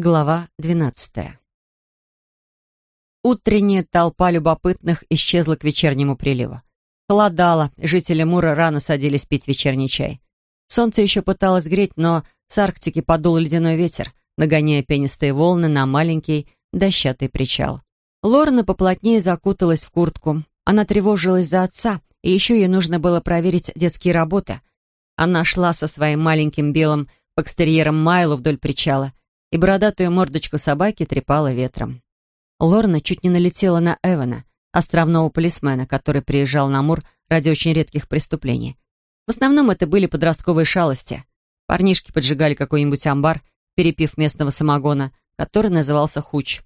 Глава двенадцатая. Утренняя толпа любопытных исчезла к вечернему приливу. Холодало, жители Мура рано садились пить вечерний чай. Солнце еще пыталось греть, но с Арктики подул ледяной ветер, нагоняя пенистые волны на маленький дощатый причал. Лорна поплотнее закуталась в куртку. Она тревожилась за отца, и еще ей нужно было проверить детские работы. Она шла со своим маленьким белым бокстерьером Майло вдоль причала, и бородатую мордочку собаки трепала ветром. Лорна чуть не налетела на Эвана, островного полисмена, который приезжал на Мур ради очень редких преступлений. В основном это были подростковые шалости. Парнишки поджигали какой-нибудь амбар, перепив местного самогона, который назывался хуч.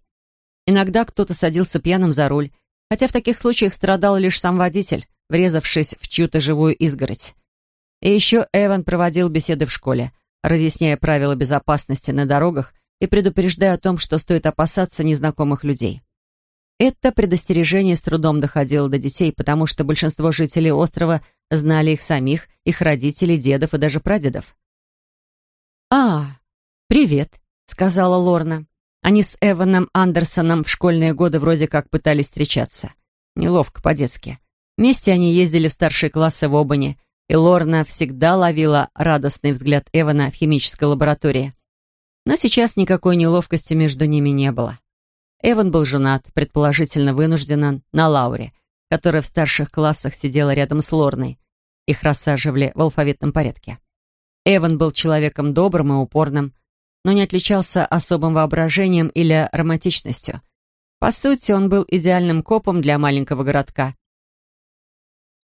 Иногда кто-то садился пьяным за руль, хотя в таких случаях страдал лишь сам водитель, врезавшись в чью-то живую изгородь. И еще Эван проводил беседы в школе — разъясняя правила безопасности на дорогах и предупреждая о том, что стоит опасаться незнакомых людей. Это предостережение с трудом доходило до детей, потому что большинство жителей острова знали их самих, их родителей, дедов и даже прадедов. «А, привет», — сказала Лорна. Они с Эваном Андерсоном в школьные годы вроде как пытались встречаться. Неловко по-детски. Вместе они ездили в старшие классы в Обане — и Лорна всегда ловила радостный взгляд Эвана в химической лаборатории. Но сейчас никакой неловкости между ними не было. Эван был женат, предположительно вынужден на Лауре, которая в старших классах сидела рядом с Лорной. Их рассаживали в алфавитном порядке. Эван был человеком добрым и упорным, но не отличался особым воображением или романтичностью. По сути, он был идеальным копом для маленького городка,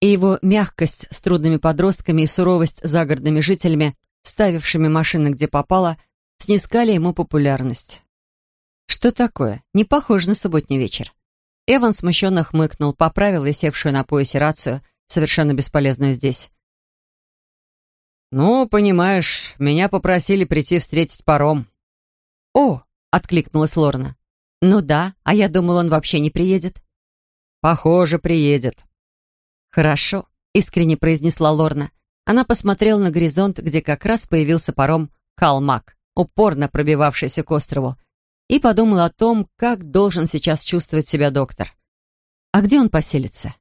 и его мягкость с трудными подростками и суровость загородными жителями, ставившими машины где попало, снискали ему популярность. Что такое? Не похоже на субботний вечер. Эван смущенно хмыкнул, поправил висевшую на поясе рацию, совершенно бесполезную здесь. «Ну, понимаешь, меня попросили прийти встретить паром». «О!» — откликнулась Лорна. «Ну да, а я думал, он вообще не приедет». «Похоже, приедет. «Хорошо», — искренне произнесла Лорна. Она посмотрела на горизонт, где как раз появился паром «Калмак», упорно пробивавшийся к острову, и подумала о том, как должен сейчас чувствовать себя доктор. «А где он поселится?»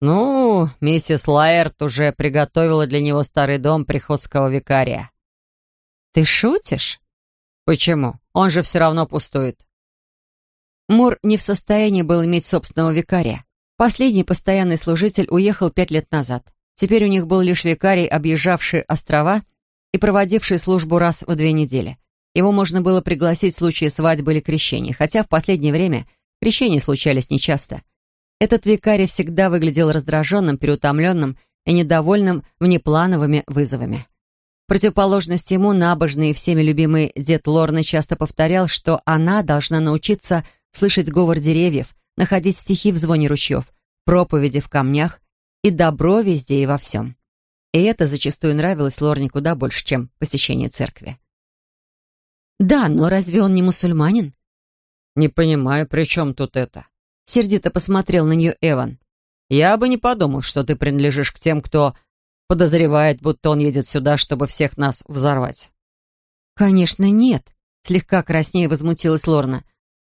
«Ну, миссис Лайерт уже приготовила для него старый дом приходского викария». «Ты шутишь?» «Почему? Он же все равно пустует». Мур не в состоянии был иметь собственного викария. Последний постоянный служитель уехал пять лет назад. Теперь у них был лишь викарий, объезжавший острова и проводивший службу раз в две недели. Его можно было пригласить в случае свадьбы или крещения, хотя в последнее время крещения случались нечасто. Этот викарий всегда выглядел раздраженным, переутомленным и недовольным внеплановыми вызовами. В противоположность ему набожный и всеми любимый дед Лорны часто повторял, что она должна научиться слышать говор деревьев, находить стихи в звоне ручьев, проповеди в камнях и добро везде и во всем. И это зачастую нравилось Лорне куда больше, чем посещение церкви. «Да, но разве он не мусульманин?» «Не понимаю, при чем тут это?» Сердито посмотрел на нее Эван. «Я бы не подумал, что ты принадлежишь к тем, кто подозревает, будто он едет сюда, чтобы всех нас взорвать». «Конечно, нет», — слегка краснее возмутилась Лорна.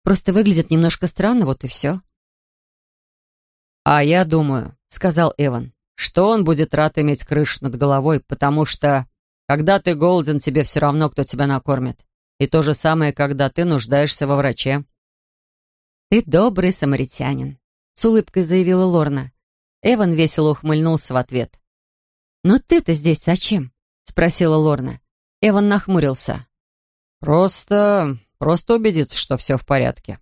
Просто выглядит немножко странно, вот и все». «А я думаю», — сказал Эван, «что он будет рад иметь крышу над головой, потому что, когда ты голоден, тебе все равно, кто тебя накормит. И то же самое, когда ты нуждаешься во враче». «Ты добрый самаритянин», — с улыбкой заявила Лорна. Эван весело ухмыльнулся в ответ. «Но ты-то здесь зачем?» — спросила Лорна. Эван нахмурился. «Просто Просто убедиться, что все в порядке.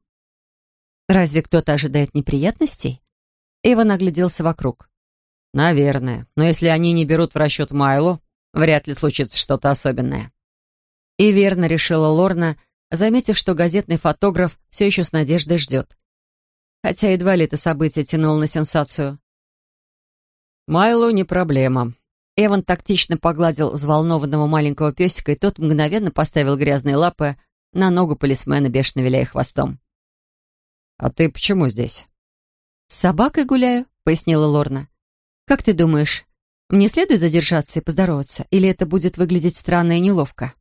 Разве кто-то ожидает неприятностей? Эван огляделся вокруг. Наверное. Но если они не берут в расчет Майлу, вряд ли случится что-то особенное. И верно решила Лорна, заметив, что газетный фотограф все еще с надеждой ждет. Хотя едва ли это событие тянуло на сенсацию. Майлу не проблема. Эван тактично погладил взволнованного маленького песика, и тот мгновенно поставил грязные лапы на ногу полисмена бешено виляя хвостом. «А ты почему здесь?» «С собакой гуляю», — пояснила Лорна. «Как ты думаешь, мне следует задержаться и поздороваться, или это будет выглядеть странно и неловко?»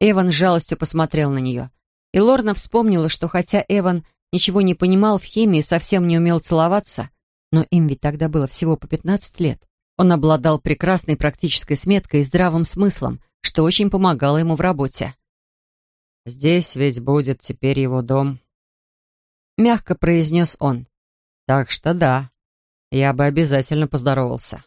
Эван с жалостью посмотрел на нее. И Лорна вспомнила, что хотя Эван ничего не понимал в химии и совсем не умел целоваться, но им ведь тогда было всего по 15 лет. Он обладал прекрасной практической сметкой и здравым смыслом, что очень помогало ему в работе. Здесь ведь будет теперь его дом. Мягко произнес он. Так что да, я бы обязательно поздоровался.